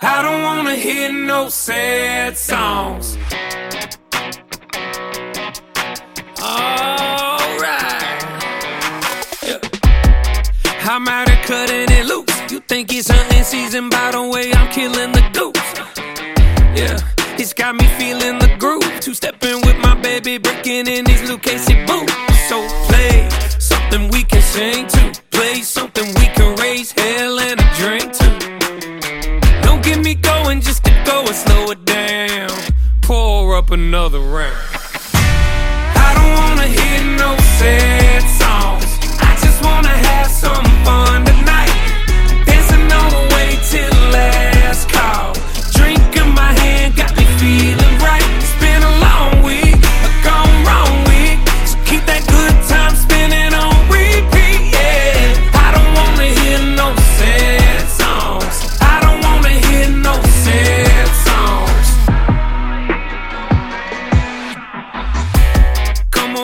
I don't wanna hear no sad songs. Alright. Yeah. I'm out here cutting it loose. You think it's hunting season by the way I'm killing the goose. Yeah, it's got me feeling the groove. Two stepping with my baby, breaking in these Lucchese boots. So play something we can sing to. Play something and slow it down. Pour up another round. I don't wanna hear no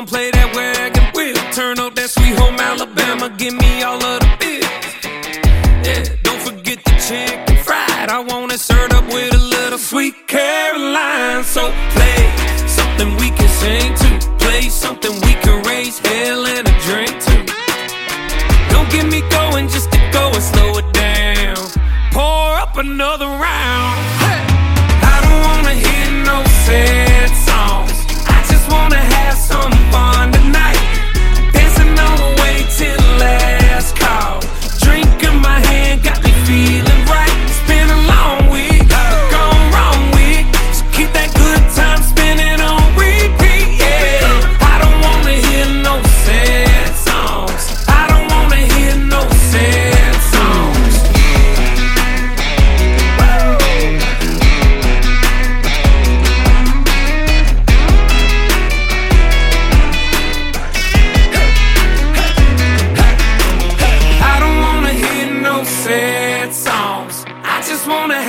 Play that wagon wheel. Turn up that sweet home Alabama. Give me all of the bills. Yeah, don't forget the chicken fried. I want it served up with a little sweet Caroline. So play something we can sing to. Play something we can raise hell and a drink to. Don't get me going just to go and slow it down. Pour up another round.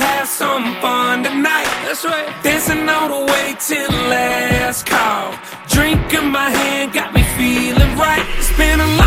Have some fun tonight. That's right. Dancing all the way till last call. Drink in my hand got me feeling right. It's been a long